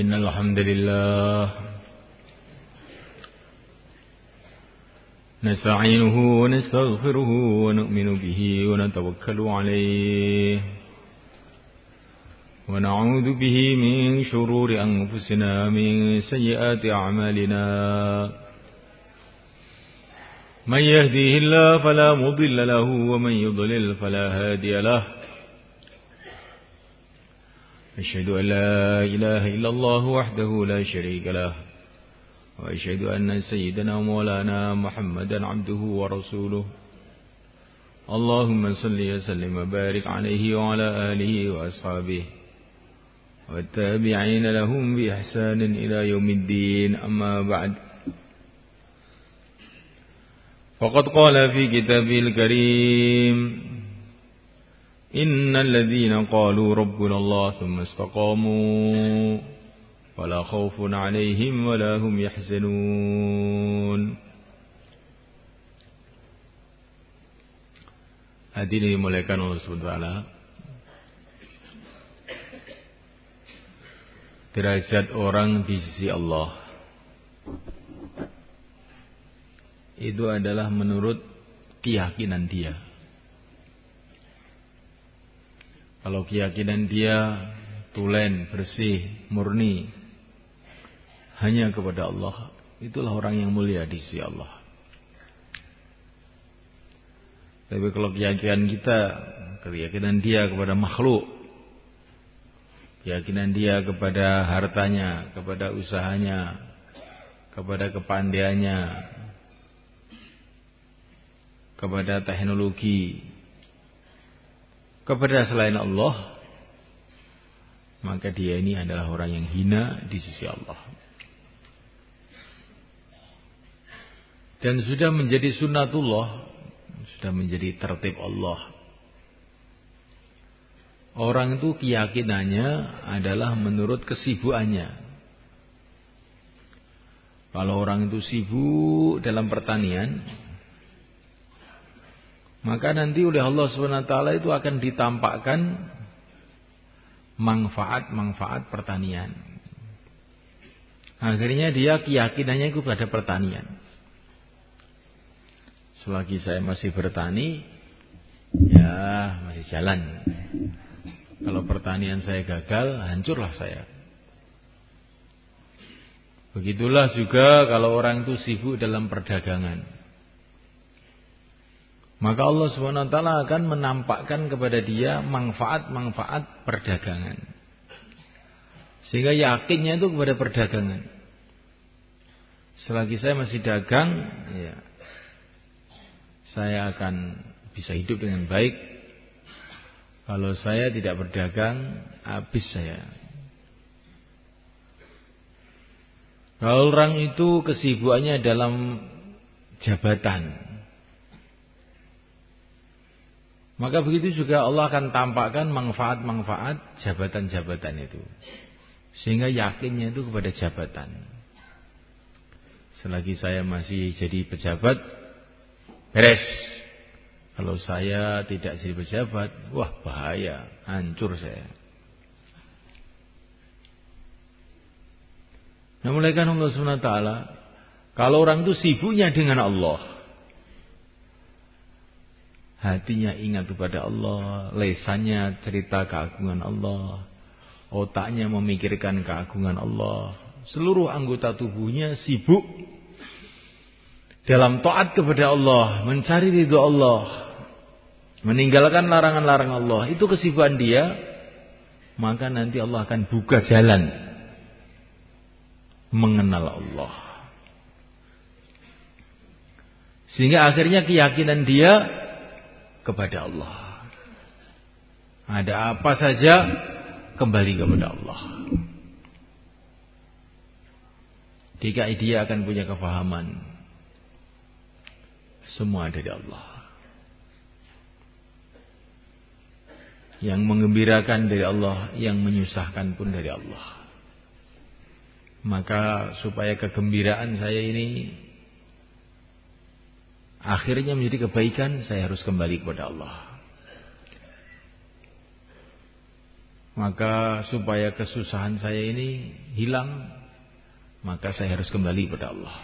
إن الحمد لله نستعينه ونستغفره ونؤمن به ونتوكل عليه ونعوذ به من شرور أنفسنا من سيئات أعمالنا من يهديه الله فلا مضل له ومن يضلل فلا هادي له أشهد أن لا إله إلا الله وحده لا شريك له وأشهد أن سيدنا مولانا محمدا عبده ورسوله. اللهم صل وسلم وبارك عليه وعلى آله وأصحابه والتابعين لهم بإحسان إلى يوم الدين. أما بعد فقد قال في كتابه الكريم إن الذين قالوا ربنا الله ثم استقاموا فلا خوف عليهم ولا هم يحزنون Hadirin dimulakan Allah SWT Derajat orang di sisi Allah Itu adalah menurut keyakinan dia Kalau keyakinan dia tulen, bersih, murni hanya kepada Allah, itulah orang yang mulia di sisi Allah. Tapi kalau keyakinan kita, keyakinan dia kepada makhluk, keyakinan dia kepada hartanya, kepada usahanya, kepada kepandaiannya, kepada teknologi, kepada selain Allah, maka dia ini adalah orang yang hina di sisi Allah. Dan sudah menjadi sunnatullah, sudah menjadi tertib Allah. Orang itu keyakinannya adalah menurut kesibukannya. Kalau orang itu sibuk dalam pertanian, maka nanti oleh Allah SWT itu akan ditampakkan manfaat-manfaat pertanian. Akhirnya dia keyakinannya itu pada pertanian. Selagi saya masih bertani, ya masih jalan. Kalau pertanian saya gagal, hancurlah saya. Begitulah juga kalau orang itu sibuk dalam perdagangan. Maka Allah SWT akan menampakkan kepada dia manfaat-manfaat perdagangan. Sehingga yakinnya itu kepada perdagangan. Selagi saya masih dagang, ya, saya akan bisa hidup dengan baik. Kalau saya tidak berdagang, habis saya. Kalau orang itu kesibukannya dalam jabatan, Maka begitu juga Allah akan tampakkan manfaat-manfaat jabatan-jabatan itu. Sehingga yakinnya itu kepada jabatan. Selagi saya masih jadi pejabat, beres. Kalau saya tidak jadi pejabat, wah bahaya, hancur saya. Nah mulai kan Allah SWT, kalau orang itu sibuknya dengan Allah, hatinya ingat kepada Allah, lesannya cerita keagungan Allah, otaknya memikirkan keagungan Allah, seluruh anggota tubuhnya sibuk dalam taat kepada Allah, mencari ridho Allah, meninggalkan larangan-larangan Allah, itu kesibukan dia, maka nanti Allah akan buka jalan mengenal Allah. Sehingga akhirnya keyakinan dia kepada Allah. Ada apa saja kembali kepada Allah. Jika dia akan punya kefahaman semua dari Allah. Yang mengembirakan dari Allah, yang menyusahkan pun dari Allah. Maka supaya kegembiraan saya ini akhirnya menjadi kebaikan, saya harus kembali kepada Allah. Maka supaya kesusahan saya ini hilang, maka saya harus kembali kepada Allah.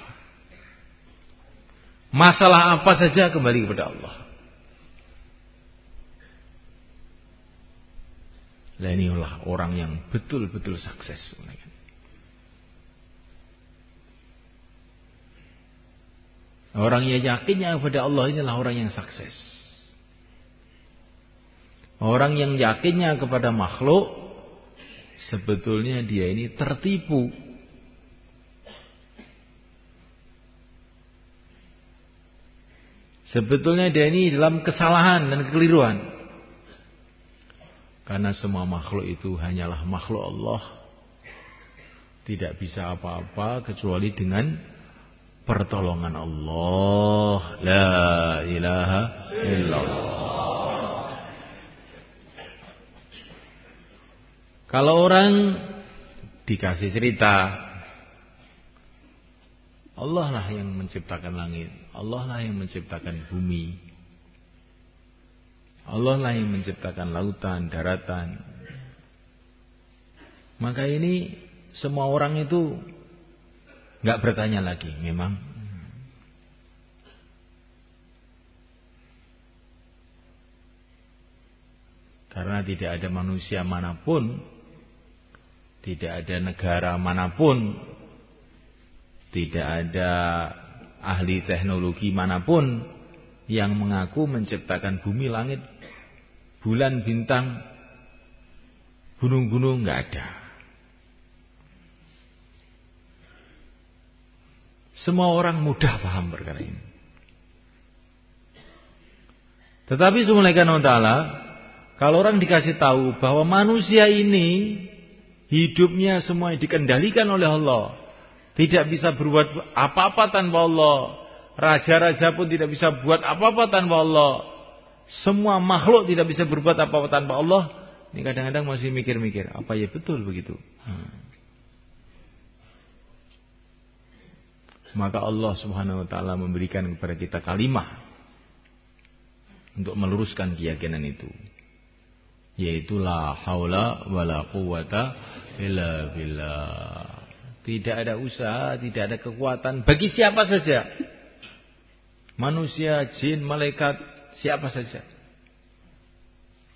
Masalah apa saja kembali kepada Allah. Lah orang yang betul-betul sukses. Orang yang yakinnya kepada Allah inilah orang yang sukses. Orang yang yakinnya kepada makhluk sebetulnya dia ini tertipu. Sebetulnya dia ini dalam kesalahan dan kekeliruan. Karena semua makhluk itu hanyalah makhluk Allah. Tidak bisa apa-apa kecuali dengan pertolongan Allah. La ilaha illallah. Kalau orang dikasih cerita, Allah lah yang menciptakan langit, Allah lah yang menciptakan bumi, Allah lah yang menciptakan lautan, daratan. Maka ini semua orang itu nggak bertanya lagi, memang karena tidak ada manusia mana pun tidak ada negara mana pun, tidak ada ahli teknologi mana pun yang mengaku menciptakan bumi, langit, bulan, bintang, gunung-gunung nggak ada. Semua orang mudah paham perkara ini. Tetapi Subhanahu taala kalau orang dikasih tahu bahwa manusia ini Hidupnya semua dikendalikan oleh Allah. Tidak bisa berbuat apa-apa tanpa Allah. Raja-raja pun tidak bisa buat apa-apa tanpa Allah. Semua makhluk tidak bisa berbuat apa-apa tanpa Allah. Ini kadang-kadang masih mikir-mikir. Apa ya betul begitu? Hmm. Maka Allah subhanahu wa ta'ala memberikan kepada kita kalimah. Untuk meluruskan keyakinan itu yaitu la haula wala quwata illa billah. Tidak ada usaha, tidak ada kekuatan bagi siapa saja. Manusia, jin, malaikat, siapa saja.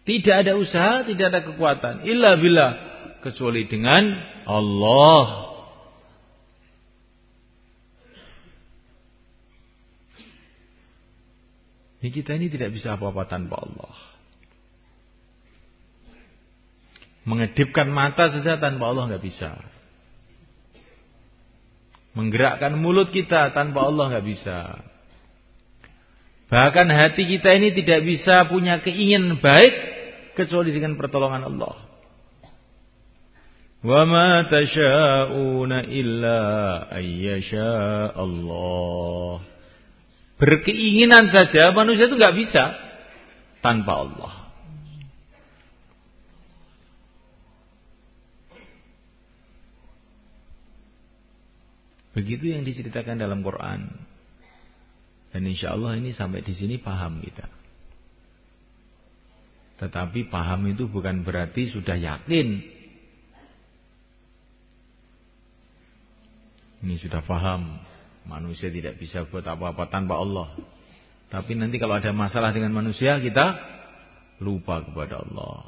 Tidak ada usaha, tidak ada kekuatan illa billah kecuali dengan Allah. Ini kita ini tidak bisa apa-apa tanpa Allah. Mengedipkan mata saja tanpa Allah nggak bisa. Menggerakkan mulut kita tanpa Allah nggak bisa. Bahkan hati kita ini tidak bisa punya keinginan baik kecuali dengan pertolongan Allah. Wa ma tasha'una illa ayyasha Allah. Berkeinginan saja manusia itu nggak bisa tanpa Allah. Begitu yang diceritakan dalam Quran. Dan insya Allah ini sampai di sini paham kita. Tetapi paham itu bukan berarti sudah yakin. Ini sudah paham. Manusia tidak bisa buat apa-apa tanpa Allah. Tapi nanti kalau ada masalah dengan manusia kita lupa kepada Allah.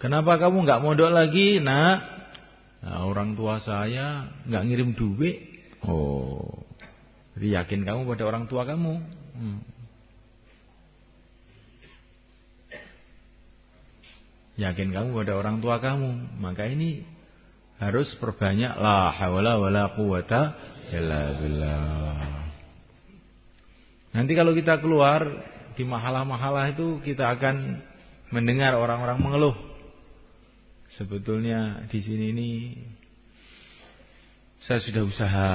Kenapa kamu nggak modal lagi? Nah, Nah, orang tua saya nggak ngirim duit. Oh, yakin kamu pada orang tua kamu. Hmm. Yakin kamu pada orang tua kamu. Maka ini harus perbanyak la hawla wala quwata illa billah. Nanti kalau kita keluar di mahalah-mahalah itu kita akan mendengar orang-orang mengeluh Sebetulnya di sini ini saya sudah usaha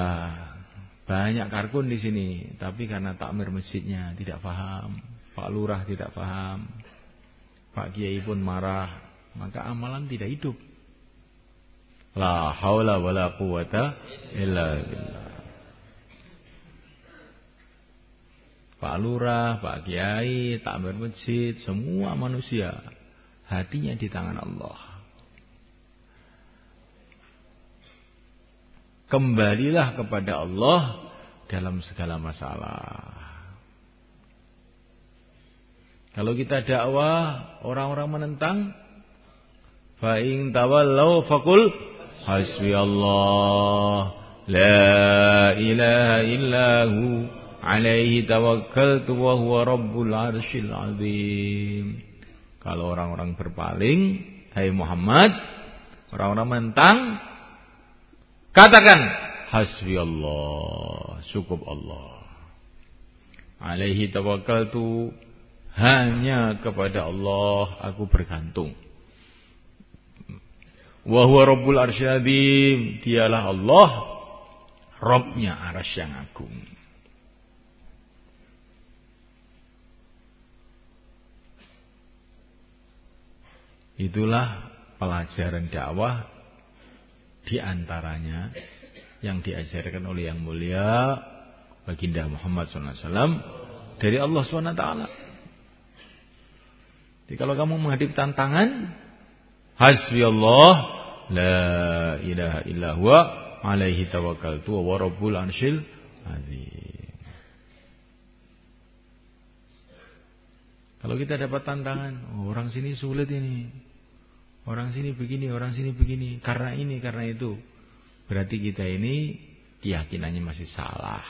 banyak karkun di sini, tapi karena takmir masjidnya tidak paham, Pak Lurah tidak paham, Pak Kiai pun marah, maka amalan tidak hidup. La haula wala quwata illa billah. Pak Lurah, Pak Kiai, takmir masjid, semua manusia hatinya di tangan Allah. Kembalilah kepada Allah dalam segala masalah. Kalau kita dakwah, orang-orang menentang, fa in tawallau faqul hasbi Allah la ilaha illahu alaihi tawakkaltu wa huwa rabbul arsyil azim. Kalau orang-orang berpaling, hai Muhammad, orang-orang mentang, katakan hasbi Allah, cukup Allah. Alaihi tawakkaltu hanya kepada Allah aku bergantung. Wa huwa rabbul arsyil dialah Allah, Robnya aras yang agung. Itulah pelajaran dakwah di antaranya yang diajarkan oleh yang mulia baginda Muhammad SAW dari Allah SWT. Jadi kalau kamu menghadapi tantangan, hasbi Allah, la ilaha illa huwa, alaihi tawakkaltu wa rabbul arsyil azim. Kalau kita dapat tantangan, oh, orang sini sulit ini. Orang sini begini, orang sini begini, karena ini, karena itu. Berarti kita ini keyakinannya masih salah.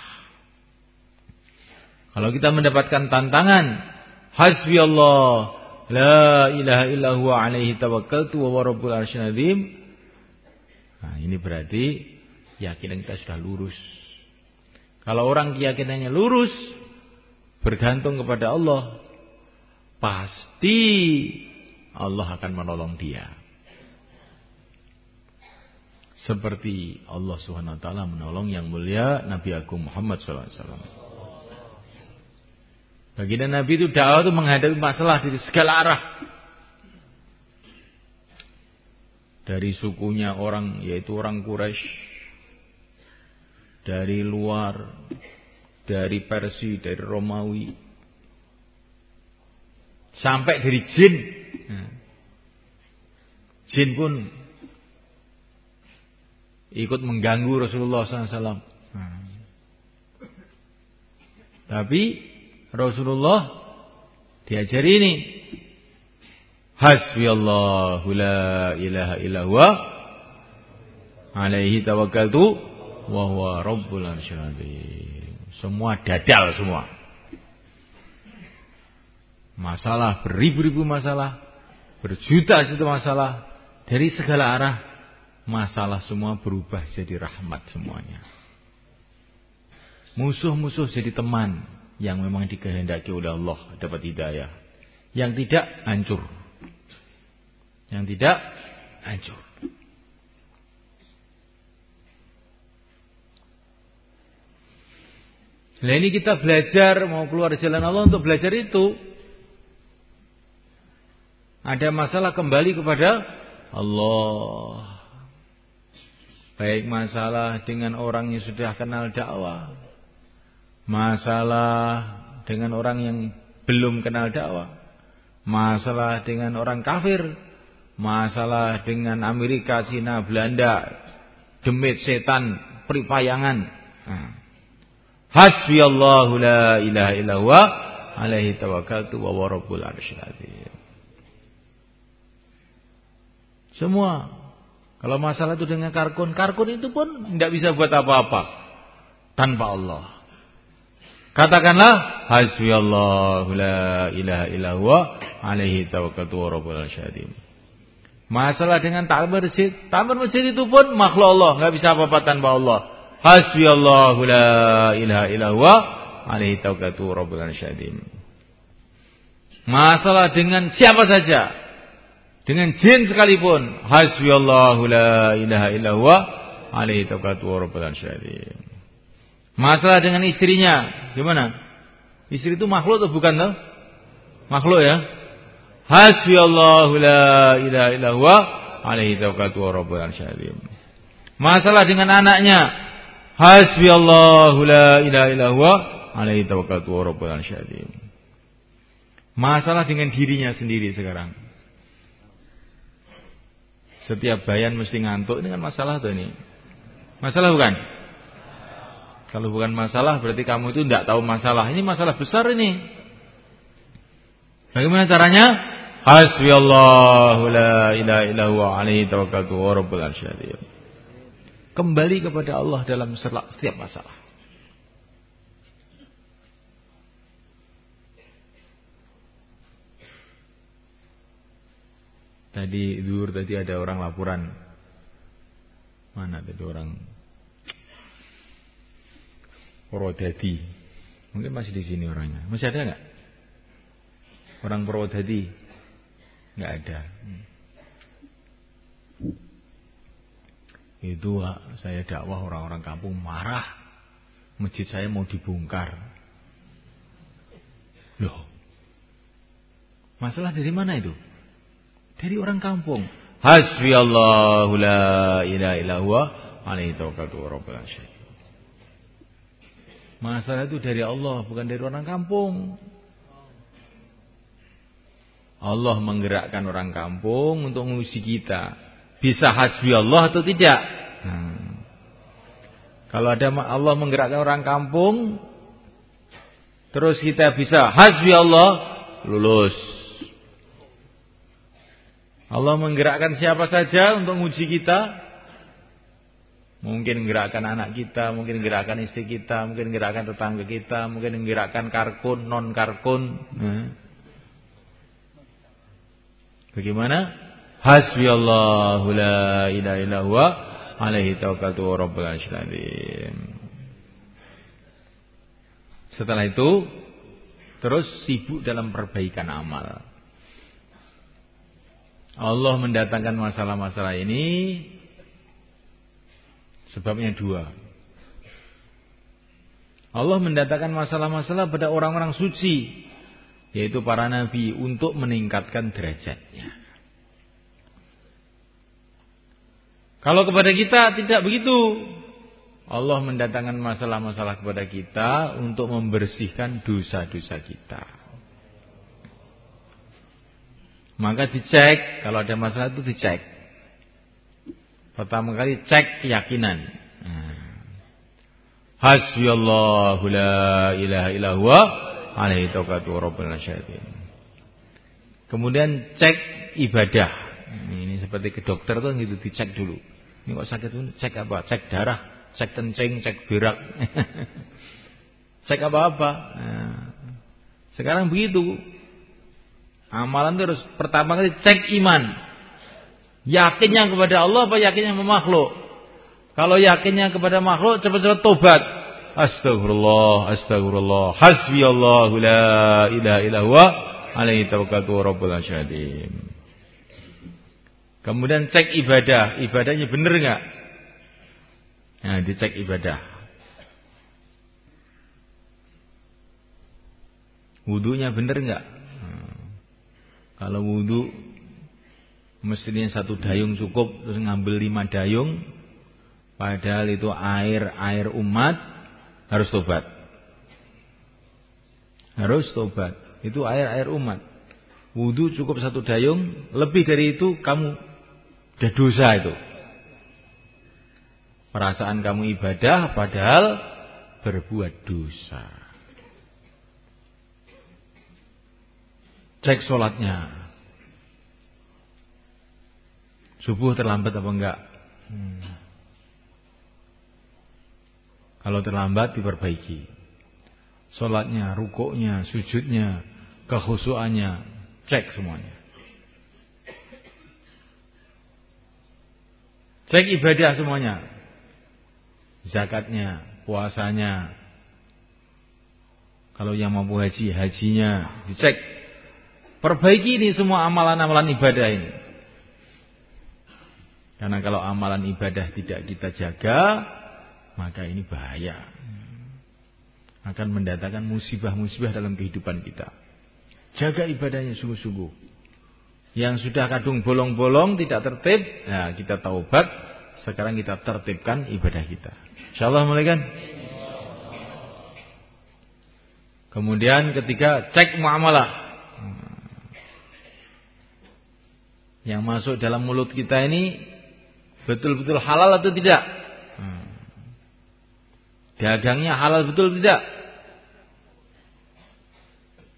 Kalau kita mendapatkan tantangan, hasbi Allah, la ilaha illa alaihi tawakkaltu wa rabbul arsyil Nah, ini berarti keyakinan kita sudah lurus. Kalau orang keyakinannya lurus, bergantung kepada Allah, pasti Allah akan menolong dia. Seperti Allah Subhanahu wa taala menolong yang mulia Nabi Agung Muhammad sallallahu alaihi. Baginda Nabi itu dakwah itu menghadapi masalah dari segala arah. Dari sukunya orang yaitu orang Quraisy. Dari luar, dari Persia, dari Romawi. Sampai dari jin Hmm. Jin pun ikut mengganggu Rasulullah SAW. Hmm. Tapi Rasulullah diajari ini. Hasbi Allahu la ilaha illa huwa alaihi tawakkaltu wa huwa rabbul Semua dadal semua. Masalah beribu-ribu masalah berjuta-juta masalah dari segala arah masalah semua berubah jadi rahmat semuanya. Musuh-musuh jadi teman yang memang dikehendaki oleh Allah dapat hidayah. Yang tidak hancur yang tidak hancur Nah ini kita belajar mau keluar jalan Allah untuk belajar itu ada masalah kembali kepada Allah. Baik masalah dengan orang yang sudah kenal dakwah. Masalah dengan orang yang belum kenal dakwah. Masalah dengan orang kafir. Masalah dengan Amerika, Cina, Belanda. Demit setan, peripayangan. Nah. Hasbi Allahu la ilaha illallah alaihi tawakkaltu wa rabbul arsyil semua. Kalau masalah itu dengan karkun, karkun itu pun tidak bisa buat apa-apa tanpa Allah. Katakanlah hasbi Allah la ilaha illallah alaihi tawakkaltu wa rabbul syadim. Masalah dengan takbir masjid, takbir masjid itu pun makhluk Allah, nggak bisa apa-apa tanpa Allah. Hasbi Allah la ilaha illallah alaihi tawakkaltu wa rabbul syadim. Masalah dengan siapa saja, dengan jin sekalipun, hasbiyallahu la ilaha illallah alaihi tawakkaltu wa rabbul Masalah dengan istrinya, gimana? Istri itu makhluk atau bukan tuh? Makhluk ya. Hasbiyallahu la ilaha illallah alaihi tawakkaltu wa rabbul Masalah dengan anaknya, hasbiyallahu la ilaha illallah alaihi tawakkaltu wa rabbul arsyim. Masalah dengan dirinya sendiri sekarang. Setiap bayan mesti ngantuk kan masalah tuh ini. Masalah bukan? Kalau bukan masalah berarti kamu itu tidak tahu masalah. Ini masalah besar ini. Bagaimana caranya? Hasbi Allahu la ilaha illahu alaihi tawakkaltu wa rabbul. Kembali kepada Allah dalam setiap masalah. Tadi dur tadi ada orang laporan. Mana tadi orang Purwodadi. Mungkin masih di sini orangnya. Masih ada nggak? Orang Purwodadi? Nggak ada. Hmm. Itu saya dakwah orang-orang kampung marah. Masjid saya mau dibongkar. Loh. Masalah dari mana itu? Dari orang kampung. Hasbi Masalah itu dari Allah, bukan dari orang kampung. Allah menggerakkan orang kampung untuk menguji kita. Bisa hasbi Allah atau tidak? Hmm. Kalau ada Allah menggerakkan orang kampung, terus kita bisa hasbi Allah, lulus. Allah menggerakkan siapa saja untuk menguji kita. Mungkin menggerakkan anak kita, mungkin menggerakkan istri kita, mungkin menggerakkan tetangga kita, mungkin menggerakkan karkun, non karkun. Nah. Bagaimana? Hasbi Allahu la ilaha illa huwa alaihi tawakkaltu wa rabbul Setelah itu terus sibuk dalam perbaikan amal. Allah mendatangkan masalah-masalah ini sebabnya dua. Allah mendatangkan masalah-masalah pada orang-orang suci yaitu para nabi untuk meningkatkan derajatnya. Kalau kepada kita tidak begitu. Allah mendatangkan masalah-masalah kepada kita untuk membersihkan dosa-dosa kita. Maka dicek, kalau ada masalah itu dicek. Pertama kali cek keyakinan. Nah. Hasbi la ilaha illa alaihi tawakkaltu rabbul Kemudian cek ibadah. Ini seperti ke dokter tuh gitu dicek dulu. Ini kok sakit tuh cek apa? Cek darah, cek kencing, cek berak. cek apa-apa. Nah. Sekarang begitu. Amalan terus pertama kali cek iman. Yakinnya kepada Allah apa yakinnya kepada makhluk? Kalau yakinnya kepada makhluk cepat-cepat tobat. Astagfirullah, astagfirullah. Hasbi Allah la ilaha illa huwa alaihi tawakkaltu rabbul asyadim. Kemudian cek ibadah, ibadahnya benar enggak? Nah, dicek ibadah. Wudunya benar enggak? Kalau wudhu mestinya satu dayung cukup terus ngambil lima dayung padahal itu air air umat harus tobat harus tobat itu air air umat wudhu cukup satu dayung lebih dari itu kamu sudah dosa itu perasaan kamu ibadah padahal berbuat dosa Cek sholatnya. Subuh terlambat apa enggak? Hmm. Kalau terlambat diperbaiki. Sholatnya, rukuknya, sujudnya, kehusuannya, cek semuanya. Cek ibadah semuanya. Zakatnya, puasanya. Kalau yang mampu haji, hajinya dicek Perbaiki ini semua amalan-amalan ibadah ini. Karena kalau amalan ibadah tidak kita jaga, maka ini bahaya. Akan mendatangkan musibah-musibah dalam kehidupan kita. Jaga ibadahnya sungguh-sungguh. Yang sudah kadung bolong-bolong tidak tertib, nah kita taubat, sekarang kita tertibkan ibadah kita. Insyaallah mulai kan? Kemudian ketiga, cek muamalah. Yang masuk dalam mulut kita ini betul-betul halal atau tidak? Dagangnya halal betul tidak?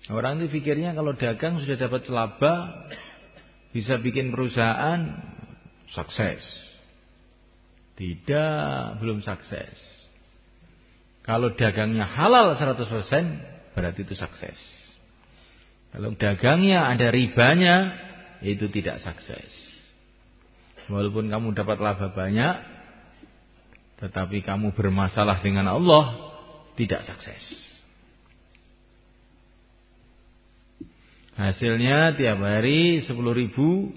Orang itu pikirnya kalau dagang sudah dapat laba, bisa bikin perusahaan sukses. Tidak, belum sukses. Kalau dagangnya halal 100%, berarti itu sukses. Kalau dagangnya ada ribanya, itu tidak sukses. Walaupun kamu dapat laba banyak, tetapi kamu bermasalah dengan Allah, tidak sukses. Hasilnya tiap hari 10 ribu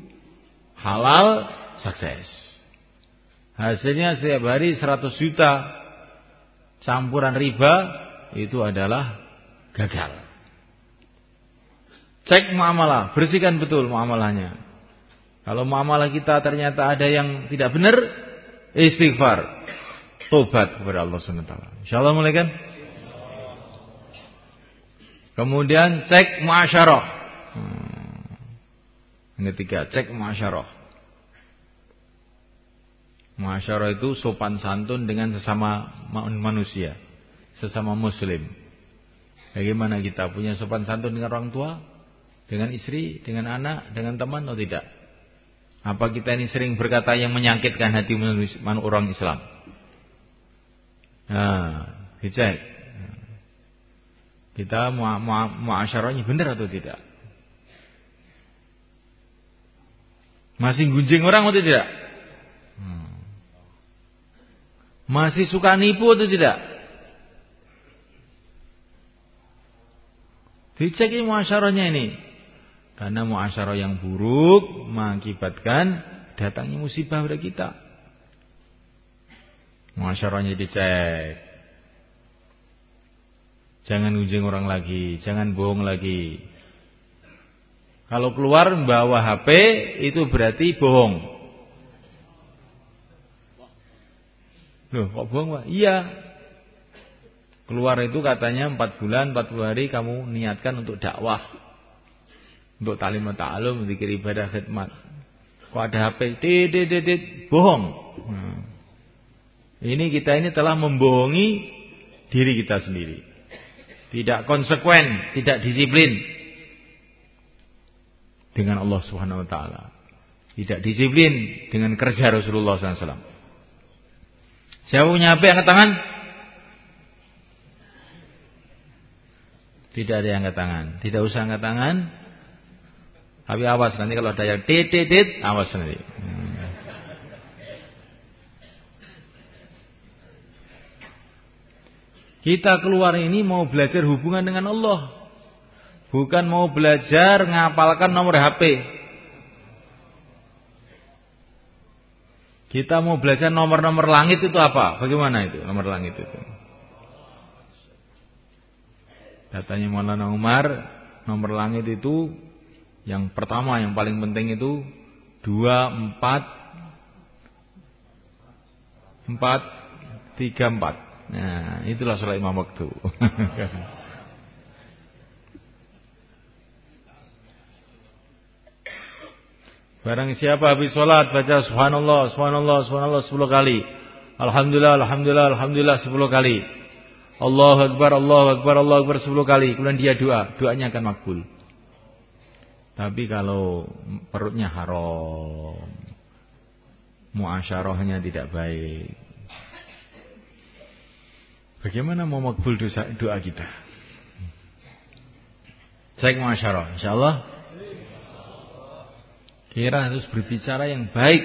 halal sukses. Hasilnya setiap hari 100 juta campuran riba itu adalah gagal. Cek muamalah, bersihkan betul muamalahnya. Kalau muamalah kita ternyata ada yang tidak benar, istighfar, tobat kepada Allah SWT. Insyaallah mulai kan? Kemudian cek muasyarah. Hmm. Yang ketiga, cek muasyarah. Muasyarah itu sopan santun dengan sesama manusia, sesama muslim. Bagaimana kita punya sopan santun dengan orang tua, dengan istri, dengan anak, dengan teman atau tidak? Apa kita ini sering berkata yang menyakitkan hati orang Islam? Dicek. Kita muasyarahnya benar atau tidak? Masih gunjing orang atau tidak? Hmm. Masih suka nipu atau tidak? Dicek ini muasyarahnya ini. Karena muasyarah yang buruk mengakibatkan datangnya musibah pada kita. Muasyarahnya dicek. Jangan ujung orang lagi, jangan bohong lagi. Kalau keluar membawa HP itu berarti bohong. Loh, kok bohong, Pak? Iya, Keluar itu katanya 4 bulan, 40 hari kamu niatkan untuk dakwah. Untuk talim ta'alum, zikir ibadah khidmat. Kok ada HP, dit, dit, bohong. Hmm. Ini kita ini telah membohongi diri kita sendiri. Tidak konsekuen, tidak disiplin dengan Allah Subhanahu wa taala. Tidak disiplin dengan kerja Rasulullah SAW. Siapa punya HP angkat tangan? Tidak ada yang angkat tangan. Tidak usah angkat tangan. Tapi awas nanti kalau ada yang tit tit tit, awas nanti. Kita keluar ini mau belajar hubungan dengan Allah. Bukan mau belajar ngapalkan nomor HP. Kita mau belajar nomor-nomor langit itu apa? Bagaimana itu nomor langit itu? Katanya Maulana Umar, nomor langit itu yang pertama yang paling penting itu dua empat empat tiga empat. Nah, itulah sholat imam waktu. Barang siapa habis sholat baca subhanallah, subhanallah, subhanallah sepuluh kali. Alhamdulillah, alhamdulillah, alhamdulillah sepuluh kali. Allah Akbar, Allah Akbar, Allah Akbar 10 kali. Kemudian dia doa. Doanya akan makbul. Tapi kalau perutnya haram. Muasyarahnya tidak baik. Bagaimana mau makbul doa, doa kita? Cek muasyarah. InsyaAllah. Kira harus berbicara yang baik.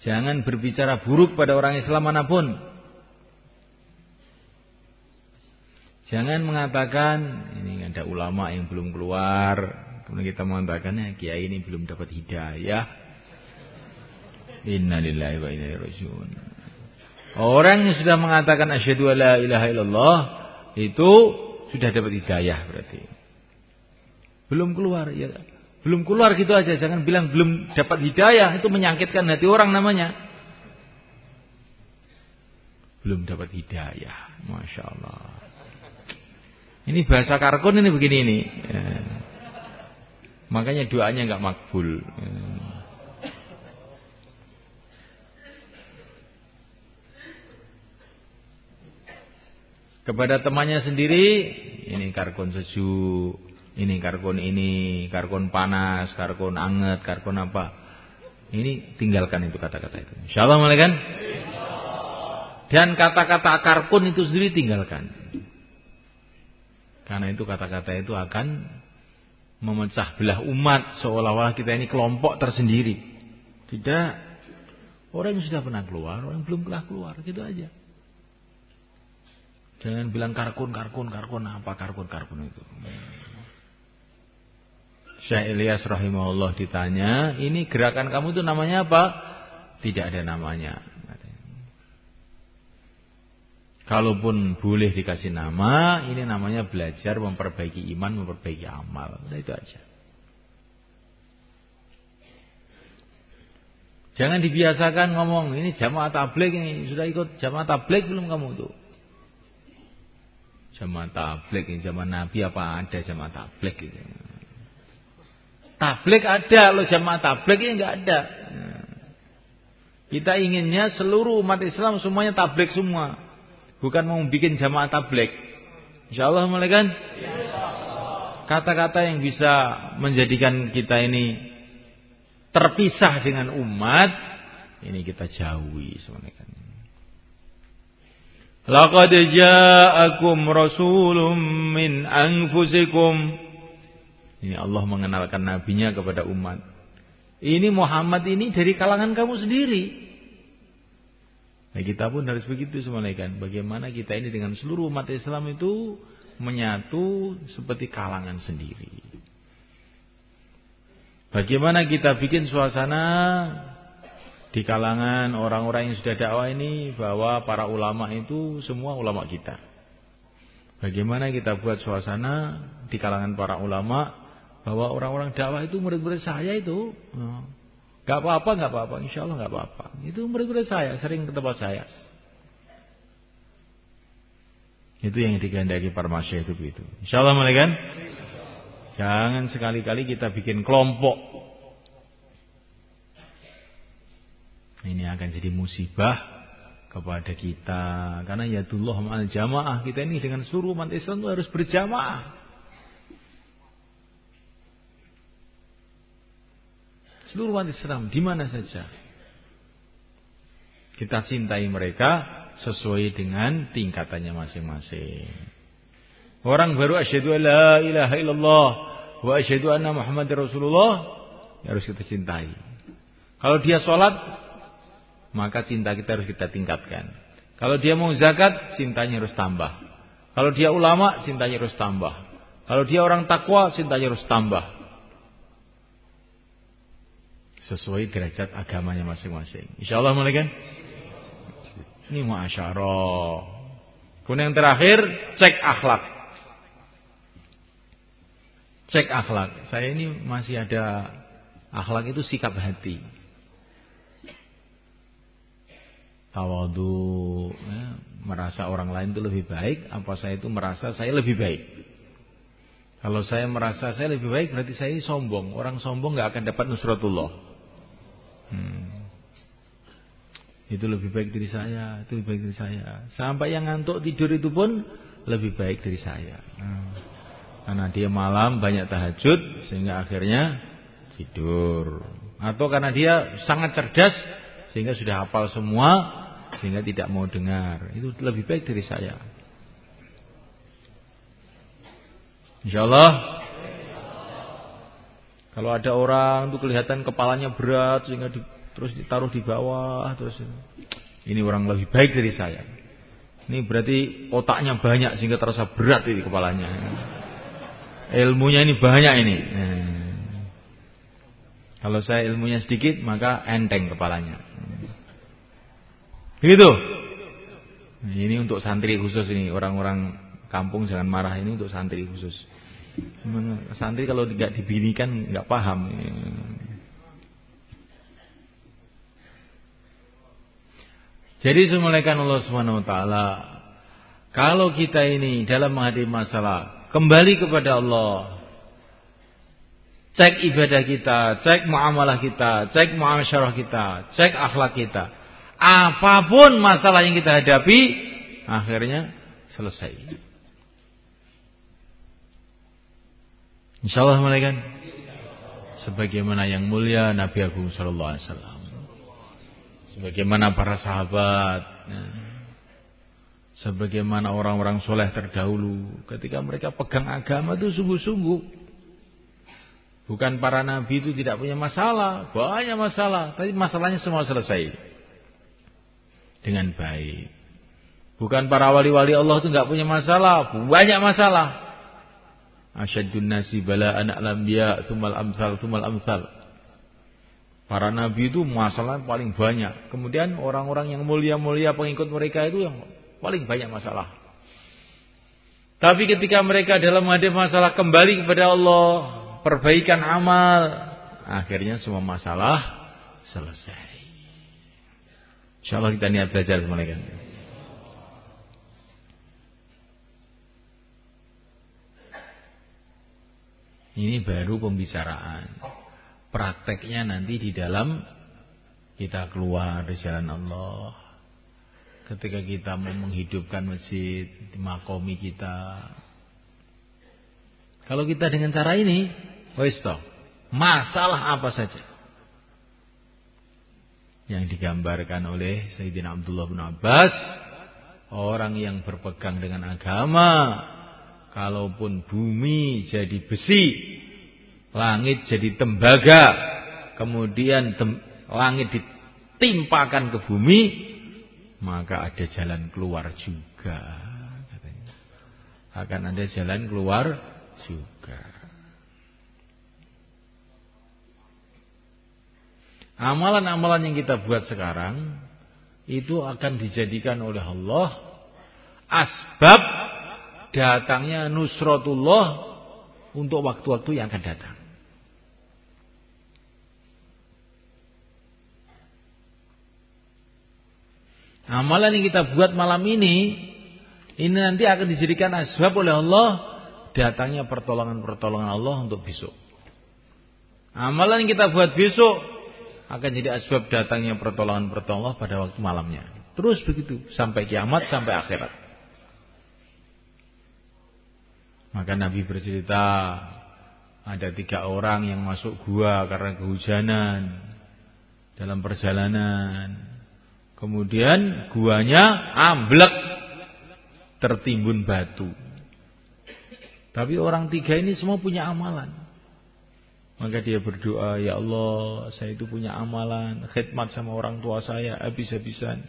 Jangan berbicara buruk pada orang Islam mana pun. Jangan mengatakan ini ada ulama yang belum keluar, kemudian kita mengatakannya kiai ini belum dapat hidayah. Innalillahi wa inna ilaihi. Orang yang sudah mengatakan asyhadu alla ilaha illallah itu sudah dapat hidayah berarti. Belum keluar ya. Belum keluar gitu aja, jangan bilang belum dapat hidayah, itu menyakitkan hati orang namanya. Belum dapat hidayah, masya Allah. Ini bahasa karkun ini begini ini. Ya. Makanya doanya nggak makbul. Ya. Kepada temannya sendiri, ini karkun sejuk, ini karkun ini, karkun panas, karkun anget, karkun apa. Ini tinggalkan itu kata-kata itu. Insya Allah kan? Dan kata-kata karkun itu sendiri tinggalkan. Karena itu kata-kata itu akan memecah belah umat seolah-olah kita ini kelompok tersendiri. Tidak. Orang yang sudah pernah keluar, orang yang belum pernah keluar, gitu aja. Jangan bilang karkun, karkun, karkun. Apa karkun, karkun itu? Syekh Ilyas rahimahullah ditanya, ini gerakan kamu itu namanya apa? Tidak ada namanya. Kalaupun boleh dikasih nama, ini namanya belajar memperbaiki iman, memperbaiki amal. Nah, itu aja. Jangan dibiasakan ngomong, ini jamaah tablik ini, sudah ikut jamaah tablik belum kamu tuh? Jamaah tablik zaman Nabi apa ada jamaah tablik ini? Tablik ada loh jamaah tablik ini enggak ada. Kita inginnya seluruh umat Islam semuanya tablik semua. Bukan mau bikin jamaah tablik. Insyaallah mulai kan? Kata-kata yang bisa menjadikan kita ini terpisah dengan umat ini kita jauhi kan. Laqad ja'akum rasulun min anfusikum. Ini Allah mengenalkan nabinya kepada umat. Ini Muhammad ini dari kalangan kamu sendiri. Nah kita pun harus begitu semuanya kan. Bagaimana kita ini dengan seluruh umat Islam itu menyatu seperti kalangan sendiri. Bagaimana kita bikin suasana di kalangan orang-orang yang sudah dakwah ini bahwa para ulama itu semua ulama kita. Bagaimana kita buat suasana di kalangan para ulama bahwa orang-orang dakwah itu murid-murid saya itu oh, Gak apa-apa, gak apa-apa, insya Allah gak apa-apa. Itu murid-murid saya, sering ke tempat saya. Itu yang dikehendaki para masyarakat itu begitu. Insya Allah kan? Jangan sekali-kali kita bikin kelompok Ini akan jadi musibah kepada kita. Karena ya dullah ma'al jamaah. Kita ini dengan suruh umat Islam itu harus berjamaah. Seluruh umat Islam di mana saja. Kita cintai mereka sesuai dengan tingkatannya masing-masing. Orang baru asyhadu la ilaha illallah wa asyhadu anna Muhammad Rasulullah harus kita cintai. Kalau dia sholat maka cinta kita harus kita tingkatkan. Kalau dia mau zakat, cintanya harus tambah. Kalau dia ulama, cintanya harus tambah. Kalau dia orang takwa, cintanya harus tambah. Sesuai derajat agamanya masing-masing. Insya Allah kan? Ini muasyarah. Kemudian yang terakhir, cek akhlak. Cek akhlak. Saya ini masih ada akhlak itu sikap hati. Tawadu ya, merasa orang lain itu lebih baik apa saya itu merasa saya lebih baik? Kalau saya merasa saya lebih baik berarti saya sombong. Orang sombong nggak akan dapat nusratullah. Hmm. itu lebih baik dari saya itu lebih baik dari saya. Sampai yang ngantuk tidur itu pun lebih baik dari saya. Hmm. karena dia malam banyak tahajud sehingga akhirnya tidur. Atau karena dia sangat cerdas sehingga sudah hafal semua sehingga tidak mau dengar. Itu lebih baik dari saya. Insya Allah kalau ada orang itu kelihatan kepalanya berat sehingga di, terus ditaruh di bawah terus ini orang lebih baik dari saya. Ini berarti otaknya banyak sehingga terasa berat ini kepalanya. Ilmunya ini banyak ini. Nah. Kalau saya ilmunya sedikit maka enteng kepalanya. Begitu. Ini untuk santri khusus ini orang-orang kampung jangan marah ini untuk santri khusus. Santri kalau tidak dibinikan nggak paham. Jadi semulaikan Allah Subhanahu wa taala Kalau kita ini dalam menghadapi masalah, kembali kepada Allah. Cek ibadah kita, cek muamalah kita, cek muasyarah kita, cek akhlak kita. Apa pun masalah yang kita hadapi, akhirnya selesai. Insyaallah malaikat sebagaimana yang mulia Nabi Agung wasallam. Sebagaimana para sahabat, ya. sebagaimana orang-orang soleh terdahulu, ketika mereka pegang agama itu sungguh-sungguh. Bukan para nabi itu tidak punya masalah, banyak masalah, tapi masalahnya semua selesai dengan baik. Bukan para wali-wali Allah itu nggak punya masalah, banyak masalah. Asyadun nasi bala anak lambia, tumal amsal, tumal amsal. Para nabi itu masalah paling banyak. Kemudian orang-orang yang mulia-mulia pengikut mereka itu yang paling banyak masalah. Tapi ketika mereka dalam menghadapi masalah kembali kepada Allah, perbaikan amal, akhirnya semua masalah selesai. Insya Allah kita niat belajar semuanya. Ini baru pembicaraan prakteknya nanti di dalam kita keluar di jalan Allah. Ketika kita mau menghidupkan masjid di makomi kita. Kalau kita dengan cara ini, masalah apa saja yang digambarkan oleh Sayyidina Abdullah bin Abbas orang yang berpegang dengan agama kalaupun bumi jadi besi langit jadi tembaga, kemudian tem, langit ditimpakan ke bumi, maka ada jalan keluar juga. Katanya. Akan ada jalan keluar juga. Amalan-amalan yang kita buat sekarang itu akan dijadikan oleh Allah asbab datangnya nusratullah untuk waktu-waktu yang akan datang. Amalan yang kita buat malam ini ini nanti akan dijadikan asbab oleh Allah datangnya pertolongan-pertolongan Allah untuk besok. Amalan yang kita buat besok akan jadi asbab datangnya pertolongan-pertolongan pada waktu malamnya. Terus begitu sampai kiamat sampai akhirat. Maka Nabi bercerita ada tiga orang yang masuk gua karena kehujanan dalam perjalanan. Kemudian guanya amblek tertimbun batu. Tapi orang tiga ini semua punya amalan. Maka dia berdoa, ya Allah, saya itu punya amalan, khidmat sama orang tua saya habis-habisan.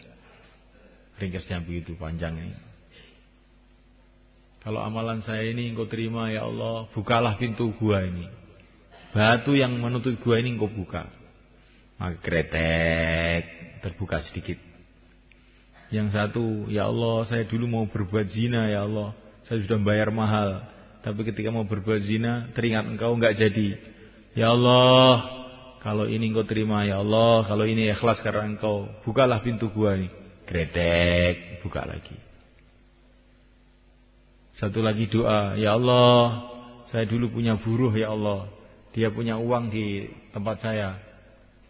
Ringkasnya begitu panjangnya. Kalau amalan saya ini engkau terima ya Allah, bukalah pintu gua ini. Batu yang menutup gua ini engkau buka. Maka kretek terbuka sedikit. Yang satu, ya Allah, saya dulu mau berbuat zina, ya Allah. Saya sudah bayar mahal. Tapi ketika mau berbuat zina, teringat engkau enggak jadi. Ya Allah, kalau ini engkau terima, ya Allah. Kalau ini ikhlas karena engkau, bukalah pintu gua ini. Gredek, buka lagi. Satu lagi doa, ya Allah, saya dulu punya buruh, ya Allah. Dia punya uang di tempat saya.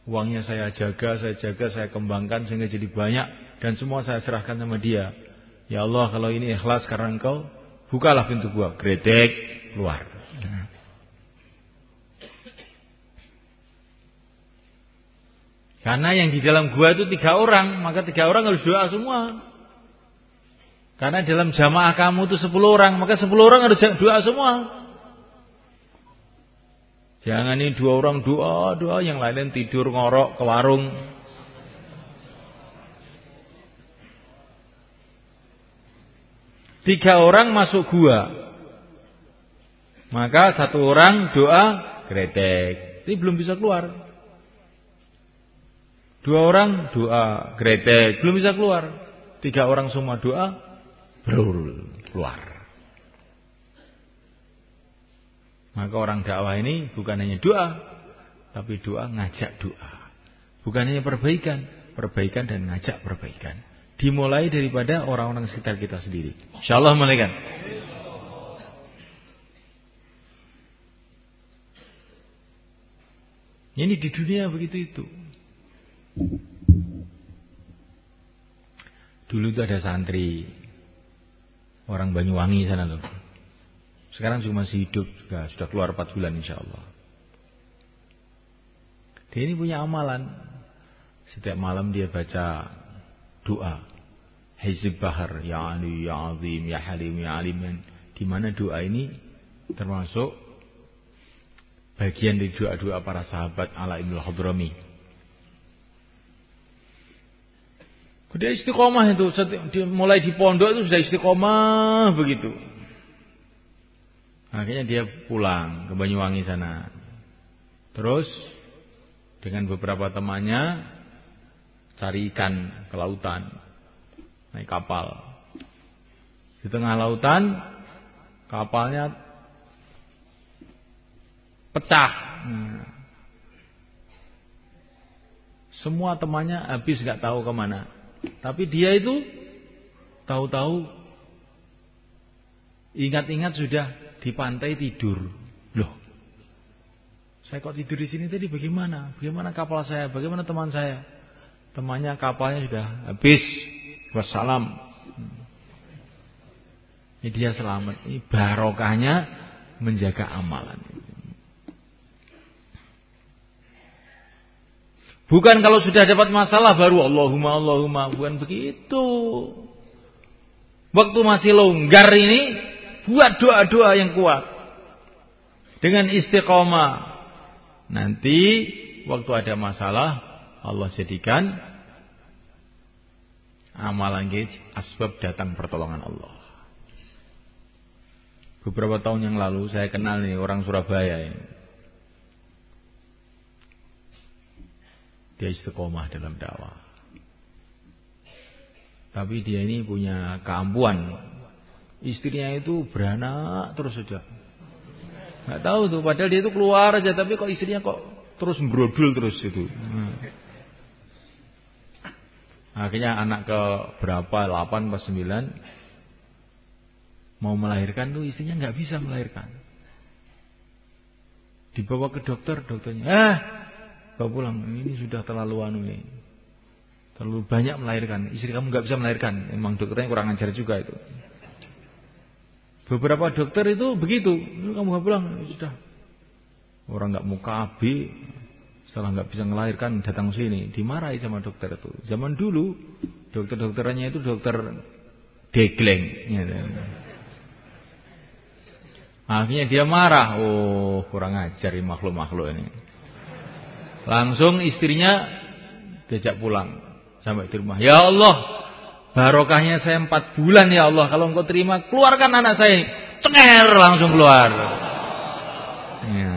Uangnya saya jaga, saya jaga, saya kembangkan sehingga jadi banyak dan semua saya serahkan sama dia. Ya Allah kalau ini ikhlas karena engkau bukalah pintu gua, gredek keluar. Karena yang di dalam gua itu tiga orang, maka tiga orang harus doa semua. Karena dalam jamaah kamu itu sepuluh orang, maka sepuluh orang harus doa semua. Jangan ini dua orang doa, doa yang lain tidur ngorok ke warung. Tiga orang masuk gua. Maka satu orang doa gretek. Ini belum bisa keluar. Dua orang doa gretek. Belum bisa keluar. Tiga orang semua doa brul keluar. Maka orang dakwah ini bukan hanya doa. Tapi doa ngajak doa. Bukan hanya perbaikan. Perbaikan dan ngajak perbaikan. dimulai daripada orang-orang sekitar kita sendiri. Insyaallah malaikat. Ini di dunia begitu itu. Dulu itu ada santri orang Banyuwangi sana loh. Sekarang juga masih hidup juga sudah keluar 4 bulan insya Allah. Dia ini punya amalan. Setiap malam dia baca doa. Hizib Bahar, Ya Ali, Ya Azim, Ya Halim, Ya Alim. Di mana doa ini termasuk bagian dari doa-doa para sahabat ala Ibnu Hadrami. Dia istiqomah itu, mulai di pondok itu sudah istiqomah begitu. Akhirnya dia pulang ke Banyuwangi sana. Terus dengan beberapa temannya cari ikan ke lautan. Naik kapal. Di tengah lautan kapalnya pecah. Hmm. Semua temannya habis nggak tahu ke mana. Tapi dia itu tahu-tahu ingat-ingat sudah di pantai tidur. Loh, saya kok tidur di sini tadi bagaimana? Bagaimana kapal saya? Bagaimana teman saya? Temannya kapalnya sudah habis. Wassalam. Ini dia selamat. Ini barokahnya menjaga amalan. Bukan kalau sudah dapat masalah baru Allahumma Allahumma. Bukan begitu. Waktu masih longgar ini buat doa-doa yang kuat. Dengan istiqomah. Nanti waktu ada masalah Allah jadikan amalan kita asbab datang pertolongan Allah. Beberapa tahun yang lalu saya kenal nih orang Surabaya ini. Dia istiqomah dalam dakwah. Tapi dia ini punya keampuan. Istrinya itu beranak terus saja. Nggak tahu tuh, padahal dia itu keluar aja, tapi kok istrinya kok terus brodul terus itu. Hmm. Akhirnya anak ke berapa, 8 pas 9 mau melahirkan tuh istrinya nggak bisa melahirkan. Dibawa ke dokter, dokternya, "Eh, Bawa pulang, ini sudah terlalu anu ini. Terlalu banyak melahirkan. Istri kamu nggak bisa melahirkan. Emang dokternya kurang ajar juga itu. Beberapa dokter itu begitu. Kamu nggak pulang, ya sudah. Orang nggak mau KB, setelah nggak bisa melahirkan datang sini, dimarahi sama dokter itu. Zaman dulu dokter-dokterannya itu dokter degleng. Ya, Akhirnya dia marah. Oh, kurang ajar makhluk-makhluk ini. Langsung istrinya diajak pulang sampai di rumah. Ya Allah, barokahnya saya empat bulan ya Allah. Kalau engkau terima, keluarkan anak saya. Cenger langsung keluar. Ya,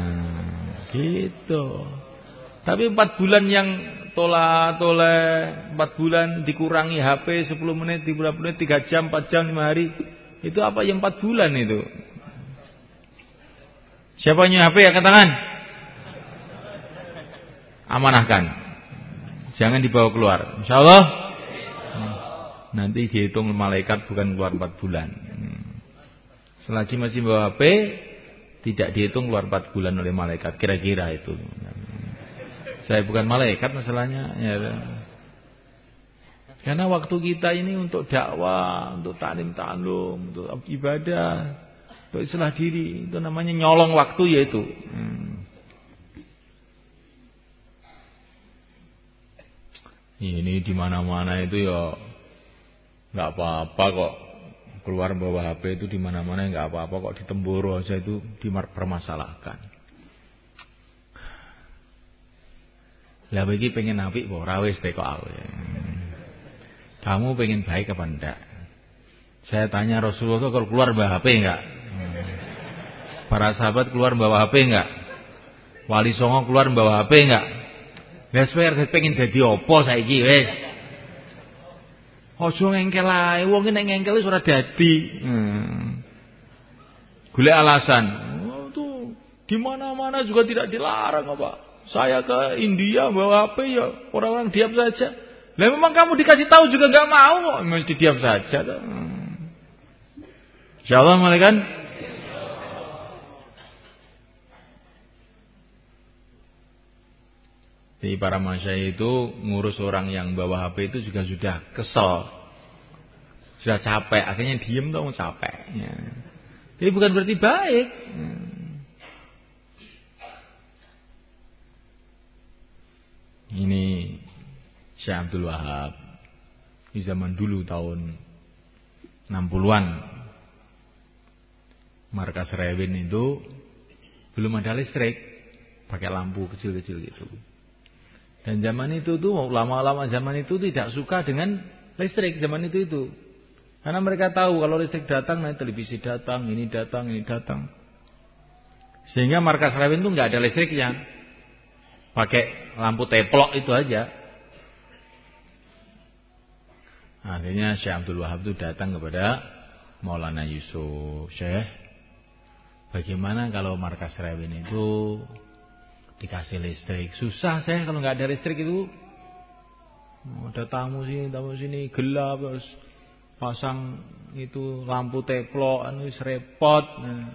gitu. Tapi empat bulan yang tola tole empat bulan dikurangi HP 10 menit, 30 menit, 3 jam, 4 jam, 5 hari. Itu apa yang empat bulan itu? Siapa yang HP ya tangan? Amanahkan. Jangan dibawa keluar. Insya Allah nanti dihitung malaikat bukan keluar empat bulan. Selagi masih bawa HP, tidak dihitung keluar empat bulan oleh malaikat. Kira-kira itu. Saya bukan malaikat masalahnya. Ya. Karena waktu kita ini untuk dakwah, untuk taklim ta'lum, untuk ibadah, untuk istilah diri, itu namanya nyolong waktu yaitu. Hmm. Ini di mana-mana itu ya nggak apa-apa kok keluar bawa HP itu di mana-mana nggak apa-apa kok ditemburu aja itu dipermasalahkan. Lah bagi pengen apik kok rawis teko aku. Kamu pengen baik apa enggak? Saya tanya Rasulullah kalau keluar bawa HP enggak? Para sahabat keluar bawa HP enggak? Wali Songo keluar bawa HP enggak? Wes kowe pengen dadi apa saiki wis. Aja ngengkel ae, wong nek ngengkel wis ora dadi. Hmm. Golek alasan. Oh, tuh di mana-mana juga tidak dilarang apa. Saya ke India bawa HP ya orang-orang diam saja. Lah memang kamu dikasih tahu juga nggak mau kok, mesti diam saja tuh. Insyaallah malaikat Jadi para masyai itu ngurus orang yang bawa HP itu juga sudah kesel. Sudah capek, akhirnya diem dong capek. Ya. Jadi bukan berarti baik. Ini Syekh Abdul Wahab di zaman dulu tahun 60-an. Markas Rewin itu belum ada listrik, pakai lampu kecil-kecil gitu. Dan zaman itu tuh lama-lama zaman itu tidak suka dengan listrik zaman itu itu. Karena mereka tahu kalau listrik datang, nanti televisi datang, ini datang, ini datang. Sehingga markas Rewin itu nggak ada listriknya. Pakai lampu teplok itu aja. Akhirnya Syekh Abdul Wahab itu datang kepada Maulana Yusuf. Syekh, bagaimana kalau markas Rewin itu dikasih listrik? Susah saya kalau nggak ada listrik itu. Ada tamu sini, tamu sini, gelap, terus pasang itu lampu teplok anu repot nah.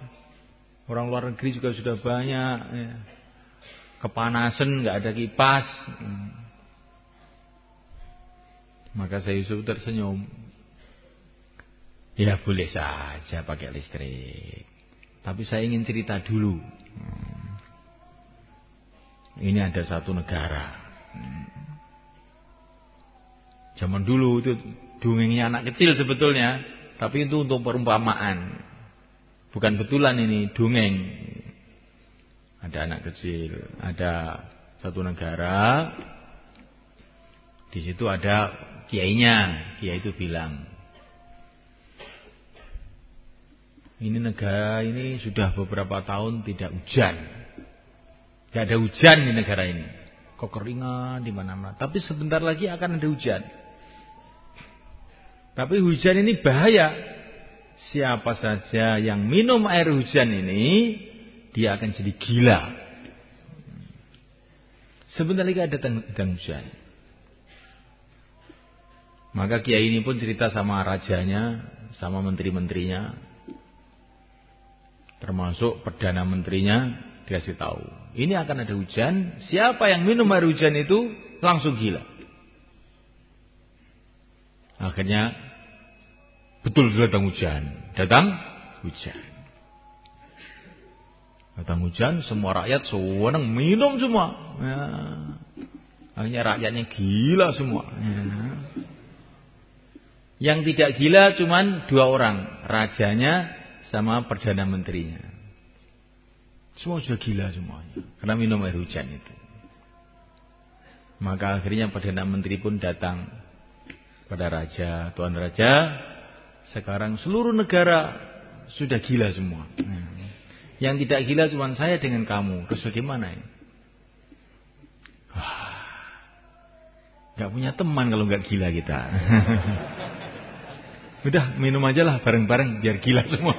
orang luar negeri juga sudah banyak ya. kepanasan nggak ada kipas hmm. maka saya Yusuf tersenyum ya boleh saja pakai listrik tapi saya ingin cerita dulu hmm. Ini ada satu negara hmm. zaman dulu itu dongengnya anak kecil sebetulnya, tapi itu untuk perumpamaan. Bukan betulan ini, dongeng. Ada anak kecil, ada satu negara, di situ ada kiainya, kiai itu bilang, ini negara ini sudah beberapa tahun tidak hujan. Tidak ada hujan di negara ini. Kekeringan di mana-mana. Tapi sebentar lagi akan ada hujan. Tapi hujan ini bahaya. Siapa saja yang minum air hujan ini, dia akan jadi gila. Sebentar lagi ada tentang hujan. Maka kiai ini pun cerita sama rajanya, sama menteri-menterinya, termasuk perdana menterinya dikasih tahu. Ini akan ada hujan. Siapa yang minum air hujan itu langsung gila. Akhirnya Betul datang hujan. Datang hujan. Datang hujan, semua rakyat sewenang minum semua. Ya. Akhirnya rakyatnya gila semua. Ya. Yang tidak gila cuman dua orang. Rajanya sama Perdana Menterinya. Semua sudah gila semuanya. Karena minum air hujan itu. Maka akhirnya Perdana Menteri pun datang pada Raja. Tuan Raja, sekarang seluruh negara sudah gila semua. Yang tidak gila cuma saya dengan kamu. Terus bagaimana ini? Wah, gak punya teman kalau gak gila kita. Udah minum aja lah bareng-bareng biar gila semua.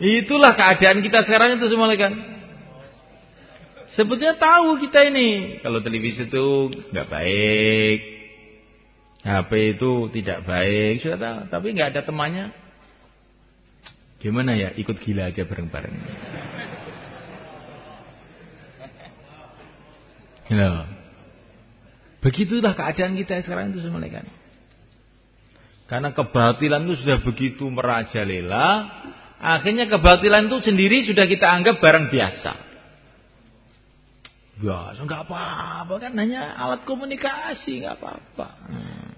Itulah keadaan kita sekarang itu semua kan. Sebetulnya tahu kita ini kalau televisi itu nggak baik, HP itu tidak baik, sudah tahu, tapi nggak ada temannya. Gimana ya? Ikut gila aja bareng-bareng. Ya. Begitulah keadaan kita sekarang itu semua kan. Karena kebatilan itu sudah begitu merajalela, akhirnya kebatilan itu sendiri sudah kita anggap barang biasa. Ya, nggak apa-apa kan hanya alat komunikasi nggak apa-apa. Hmm.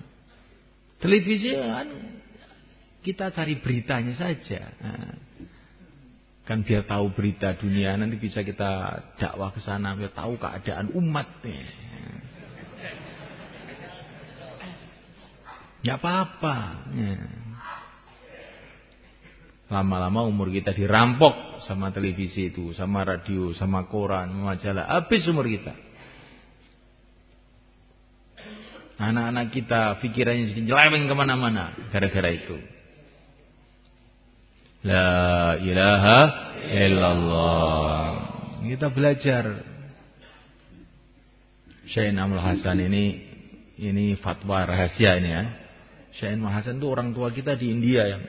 Televisi kan kita cari beritanya saja. Nah, kan biar tahu berita dunia nanti bisa kita dakwah ke sana biar tahu keadaan umat nih. Ya apa-apa. Ya. Lama-lama umur kita dirampok sama televisi itu, sama radio, sama koran, majalah. Habis umur kita. Anak-anak kita pikirannya nyeleweng ke mana-mana gara-gara itu. La ilaha illallah. Kita belajar. Syekh Amul Hasan ini ini fatwa rahasia ini ya. Syekh Mahasan itu orang tua kita di India yang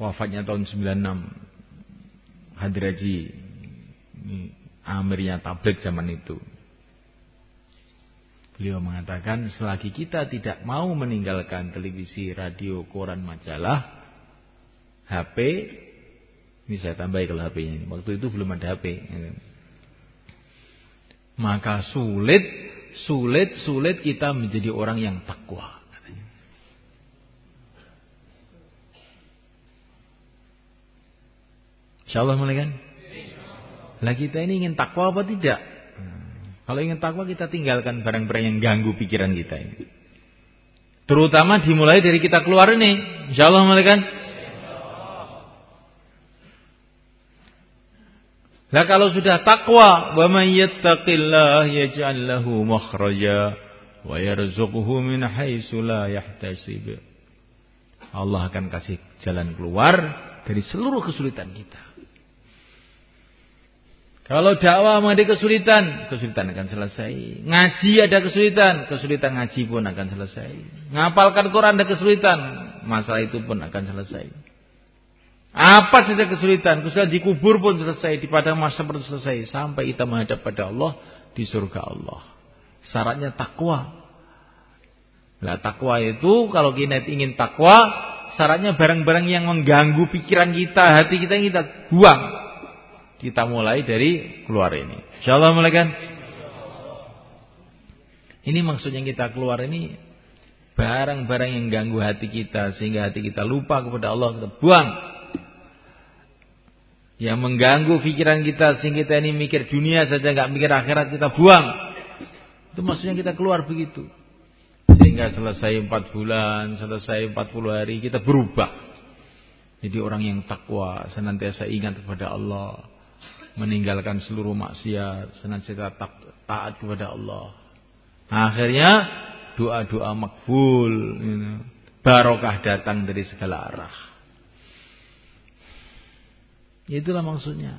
wafatnya tahun 96 Hadraji ini amirnya tablik zaman itu. Beliau mengatakan selagi kita tidak mau meninggalkan televisi, radio, koran, majalah HP ini saya tambah kalau HP-nya waktu itu belum ada HP maka sulit sulit sulit kita menjadi orang yang takwa Insya Allah mulai kan? Lah kita ini ingin takwa apa tidak? Kalau ingin takwa kita tinggalkan barang-barang yang ganggu pikiran kita ini. Terutama dimulai dari kita keluar ini. Insya Allah mulai kan? Lah kalau sudah takwa, wa may yattaqillah yaj'al lahu makhraja wa yarzuquhu min haitsu la yahtasib. Allah akan kasih jalan keluar dari seluruh kesulitan kita. Kalau dakwah ada kesulitan, kesulitan akan selesai. Ngaji ada kesulitan, kesulitan ngaji pun akan selesai. Ngapalkan Quran ada kesulitan, masalah itu pun akan selesai. Apa saja kesulitan, kesulitan dikubur pun selesai, di padang masa pun selesai. Sampai kita menghadap pada Allah di surga Allah. Syaratnya takwa. Nah takwa itu kalau kita ingin takwa, syaratnya barang-barang yang mengganggu pikiran kita, hati kita kita buang. Kita mulai dari keluar ini. Insyaallah mulai kan? Ini maksudnya kita keluar ini barang-barang yang ganggu hati kita sehingga hati kita lupa kepada Allah kita buang. Yang mengganggu pikiran kita sehingga kita ini mikir dunia saja nggak mikir akhirat kita buang. Itu maksudnya kita keluar begitu. Sehingga selesai empat bulan, selesai empat puluh hari kita berubah. Jadi orang yang takwa senantiasa ingat kepada Allah meninggalkan seluruh maksiat, senantiasa taat kepada Allah. Akhirnya doa-doa makbul, barokah datang dari segala arah. Itulah maksudnya.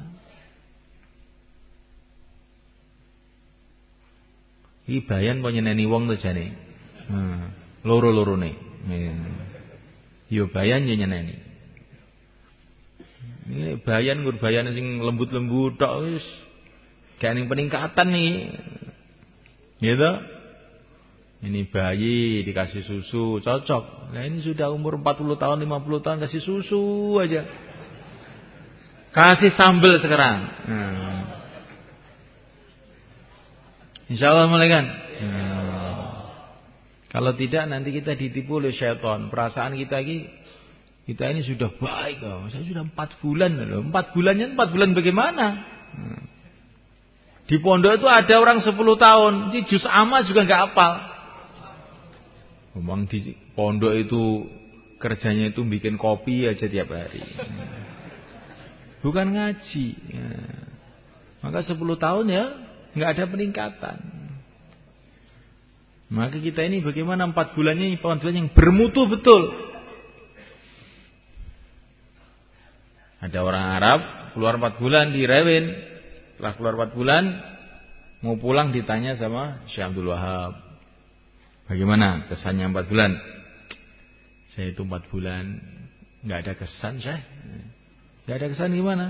Iki bayan kok nyeneni wong to jane. Hmm. Loro-loro nih. Yo bayan yo nyeneni. Ini bayan nggur bayan sing lembut-lembut tok wis. Ning peningkatan nih. Gitu. Ini bayi dikasih susu cocok. Nah ini sudah umur 40 tahun 50 tahun kasih susu aja. Kasih sambel sekarang. Hmm. Insya Allah mulai kan. Hmm. Kalau tidak nanti kita ditipu oleh syaitan. Perasaan kita ini kita ini sudah baik, oh. saya sudah empat bulan loh. Empat bulannya empat bulan bagaimana? Hmm. Di pondok itu ada orang sepuluh tahun, di jus ama juga nggak apal. Memang di pondok itu kerjanya itu bikin kopi aja tiap hari. Hmm. Bukan ngaji. Ya. Maka sepuluh tahun ya nggak ada peningkatan. Maka kita ini bagaimana empat bulannya empat bulan yang bermutu betul. Ada orang Arab keluar empat bulan di Rewin. Setelah keluar empat bulan mau pulang ditanya sama Syekh Abdul Wahab. Bagaimana kesannya empat bulan? Saya itu empat bulan nggak ada kesan saya. Nggak ada kesan gimana?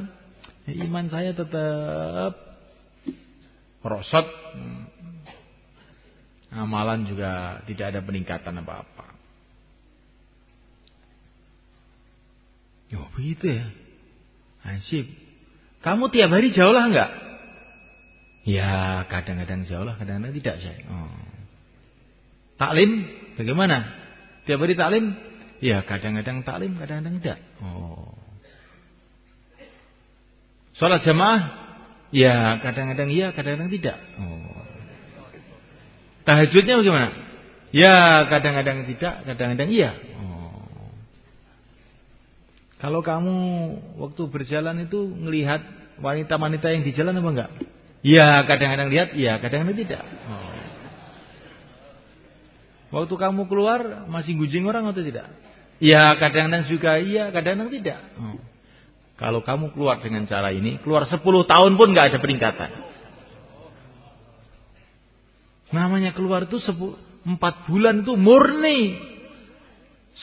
Ya, iman saya tetap rosot. Amalan juga tidak ada peningkatan apa-apa. Ya begitu ya. Asib. Kamu tiap hari jauh lah enggak? Ya, kadang-kadang jauh lah, kadang-kadang tidak saya. Oh. Taklim bagaimana? Tiap hari taklim? Ya, kadang-kadang taklim, kadang-kadang tidak. Oh. Salat jamaah? Ya, kadang-kadang iya, kadang-kadang tidak. Oh. Tahajudnya bagaimana? Ya, kadang-kadang tidak, kadang-kadang iya. Kalau kamu waktu berjalan itu melihat wanita-wanita yang di jalan apa enggak? Ya kadang-kadang lihat, ya kadang-kadang tidak. Oh. Waktu kamu keluar masih gujing orang atau tidak? Ya kadang-kadang juga iya, kadang-kadang tidak. Oh. Kalau kamu keluar dengan cara ini, keluar 10 tahun pun nggak ada peningkatan. Namanya keluar itu empat bulan itu murni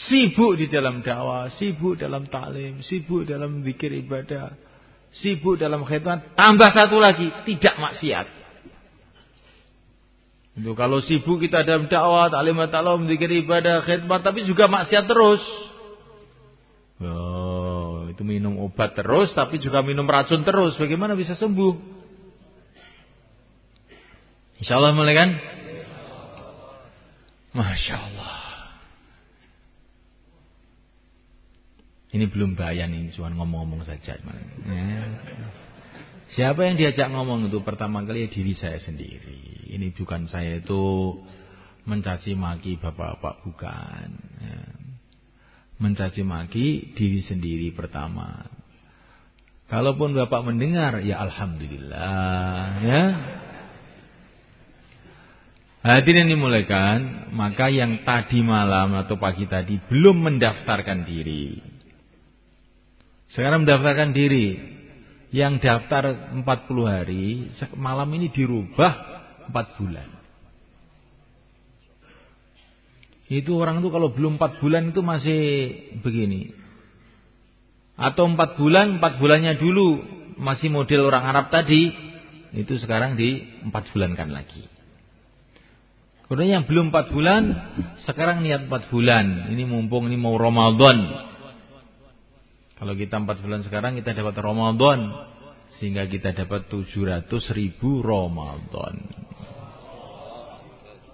sibuk di dalam dakwah, sibuk dalam taklim, sibuk dalam zikir ibadah, sibuk dalam khidmat, tambah satu lagi, tidak maksiat. Itu kalau sibuk kita dalam dakwah, taklim, taklim, zikir ibadah, khidmat, tapi juga maksiat terus. Oh, itu minum obat terus, tapi juga minum racun terus. Bagaimana bisa sembuh? Insya Allah mulai kan? Masya Allah. Ini belum bayan ini, cuma ngomong-ngomong saja. Ya. Siapa yang diajak ngomong itu pertama kali ya diri saya sendiri. Ini bukan saya itu mencaci maki bapak-bapak bukan. Ya. Mencaci maki diri sendiri pertama. Kalaupun bapak mendengar ya alhamdulillah ya. Hadirin yang dimulakan, maka yang tadi malam atau pagi tadi belum mendaftarkan diri. Sekarang mendaftarkan diri. Yang daftar 40 hari, malam ini dirubah 4 bulan. Itu orang itu kalau belum 4 bulan itu masih begini. Atau 4 bulan, 4 bulannya dulu masih model orang Arab tadi, itu sekarang di 4 bulankan lagi. Kemudian yang belum 4 bulan, sekarang niat 4 bulan. Ini mumpung ini mau Ramadan. Kalau kita empat bulan sekarang kita dapat Ramadan. Sehingga kita dapat 700 ribu Ramadan.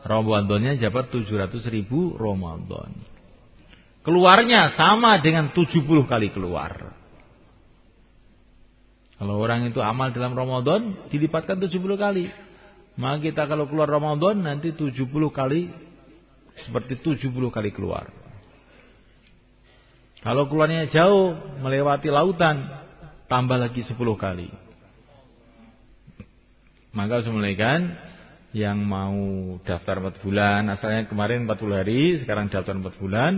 Ramadannya dapat 700 ribu Ramadan. Keluarnya sama dengan 70 kali keluar. Kalau orang itu amal dalam Ramadan dilipatkan 70 kali. Maka kita kalau keluar Ramadan nanti 70 kali seperti 70 kali keluar. Kalau keluarnya jauh melewati lautan, tambah lagi 10 kali. Maka semulaikan yang mau daftar 4 bulan, asalnya kemarin 40 hari, sekarang daftar 4 bulan,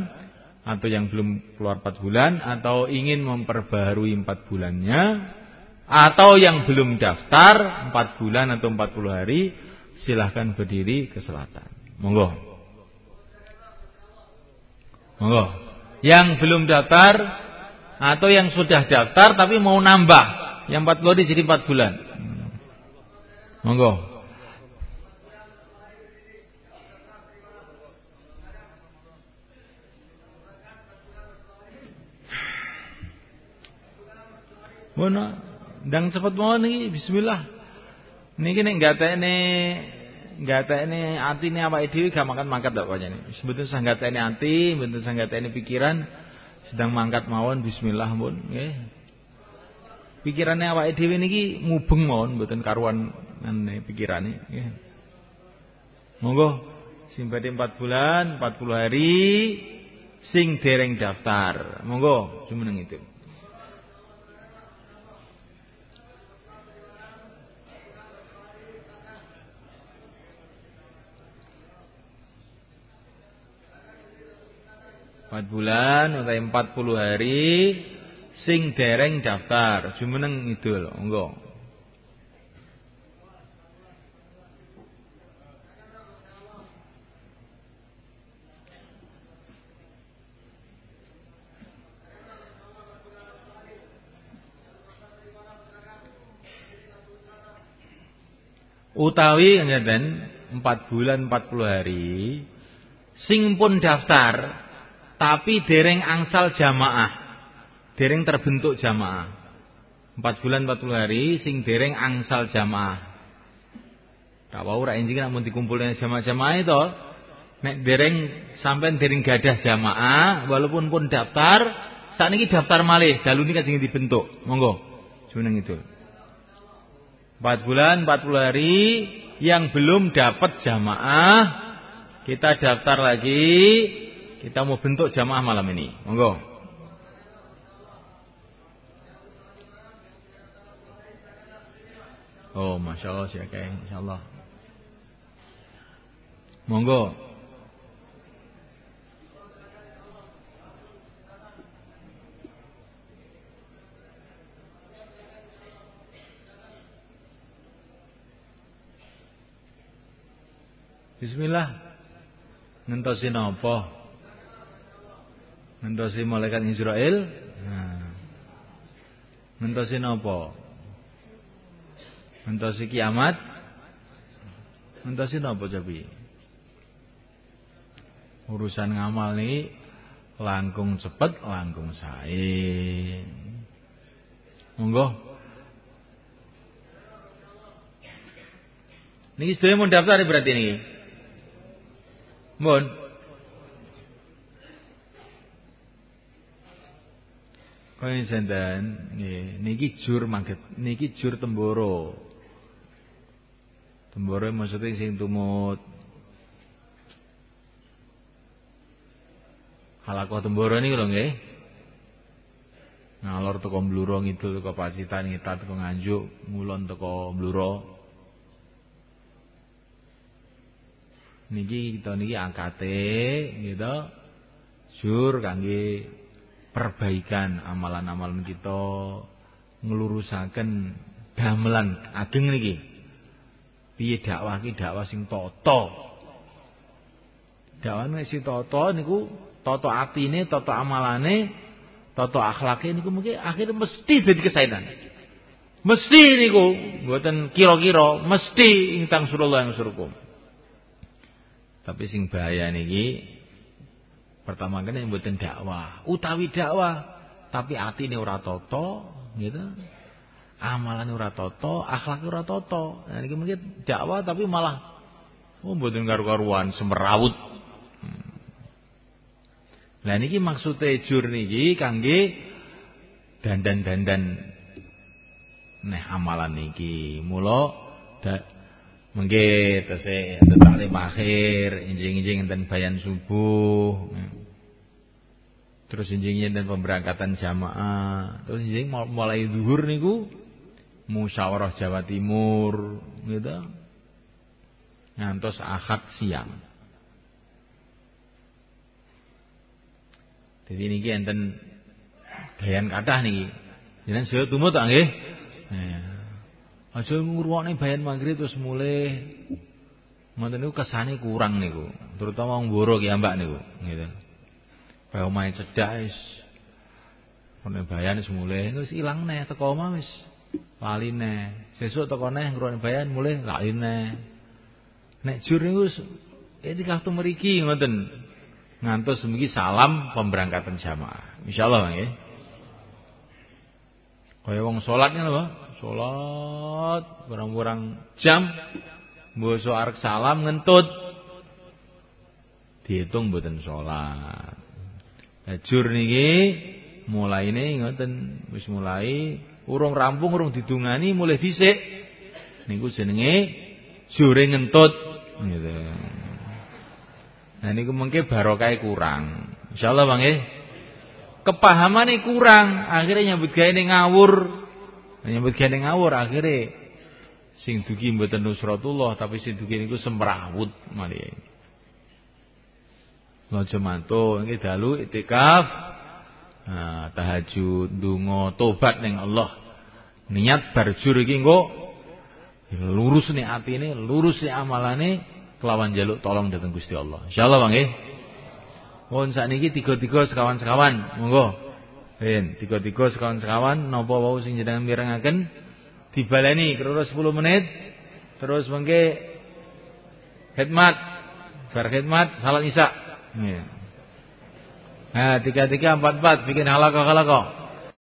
atau yang belum keluar 4 bulan, atau ingin memperbaharui 4 bulannya, atau yang belum daftar 4 bulan atau 40 hari, silahkan berdiri ke selatan. Monggo. Monggo yang belum daftar atau yang sudah daftar tapi mau nambah yang 4 hari jadi 4 bulan. Monggo. Mana? Dan cepat mau nih bismillah. Niki nek gatekne ini ati ini apa dhewe gak makan mangkat ini. Sebetulnya saya ini ati, mboten saya ini pikiran sedang mangkat mawon bismillah pun nggih. Pikirane awake dhewe niki mubeng mawon mboten karuan ngene pikirane nggih. Monggo badhe 4 bulan, 40 hari sing dereng daftar. Monggo jumeneng itu. Empat bulan utai empat puluh hari sing dereng daftar. Jumeneng loh enggak utawi ngeten empat bulan empat puluh hari sing pun daftar tapi dereng angsal jamaah. Dereng terbentuk jamaah. Empat bulan empat puluh hari sing dereng angsal jamaah. Tak wau ora enjing namun dikumpulnya jamaah-jamaah itu. Nek dereng sampai dereng gadah jamaah walaupun pun daftar, saat ini daftar malih, dalu ini kasih dibentuk. Monggo. Jeneng itu. Empat bulan, empat puluh hari yang belum dapat jamaah, kita daftar lagi, kita mau bentuk jamaah malam ini. Monggo. Oh, masya Allah sih kayak insya Allah. Monggo. Bismillah. Ngentosi napa? Ngentosi malaikat Israel? Nah. Ngentosi napa? Ngentosi kiamat? Ngentosi napa jabi? Urusan ngamal nih langkung cepet, langkung sae. Monggo Niki sedaya mau daftar berarti niki. Mohon. Kaya senten nggih, niki jur mangget, niki jur temboro. Temboro maksudnya sing tumut Halakoh temboro niki lho nggih. Ngalor teko Bluro ngidul teko Pacitan ngitat teko Nganjuk, ngulon teko Bluro. niki kita niki angkate gitu sur kangge perbaikan amalan-amalan kita nglurusaken damelan ageng niki. Piye dakwah ki dakwah sing tata dakwah sing tata niku tata atine tata amalane tata akhlake niku mungkin akhirnya mesti jadi kesainan mesti niku. Mboten kira-kira mesti ingkang surullah yang surukum. Tapi sing bahaya niki pertama kan yang mboten dakwah, utawi dakwah tapi atine ora tata, gitu. Amalan ora tata, akhlak ora tata. Nah niki mungkin dakwah tapi malah oh mboten karu-karuan semrawut. Hmm. Lah niki maksude jur niki kangge dandan-dandan neh amalan niki. Mula Mungkin tesih taklim akhir, injing-injing enten bayan subuh. Terus injing enten pemberangkatan jamaah. Terus injing mulai zuhur niku musyawarah Jawa Timur gitu. Ngantos akad siang. Jadi niki enten bayan kathah niki. Jenengan saya tumut nggih? Aja ngrungokne bayan maghrib terus mulai ngoten niku kesane kurang niku, terutama wong Boro ki ambak niku, gitu. Bae omahe cedhak wis Ono bayan wis mulai wis ilang neh teko omah wis lali neh. Sesuk teko neh bayan mulai lali neh. Nek jur niku ini kartu meriki ngoten. Ngantos semugi salam pemberangkatan jamaah. Insyaallah nggih. Kaya wong salatnya lho, Sholat kurang-kurang jam. Boso arek salam ngentut. Dihitung mboten sholat Ajur niki mulai ini ngoten wis mulai urung rampung urung didungani mulai dhisik. Niku jenenge jure ngentut gitu. Nah niku mengke barokah kurang. Insyaallah Bang nggih. Kepahamane kurang, akhirnya nyambut gawe ngawur Menyambut gene ngawur akhirnya sing dugi mboten nusratullah tapi sing dugi niku semrawut mali. Aja mantu iki dalu itikaf. Nah, tahajud, donga, tobat ning Allah. Niat barjur iki engko lurus nih atine, lurus nih amalane kelawan jaluk tolong dateng Gusti Allah. Insyaallah Bang nggih. Mohon sakniki tiga-tiga sekawan-sekawan, monggo. Ben, tiga-tiga sekawan-sekawan napa wau sing jenengan mirengaken dibaleni kira 10 menit terus mengke khidmat bar khidmat salat isya. Nah, tiga tiga empat empat bikin halakah.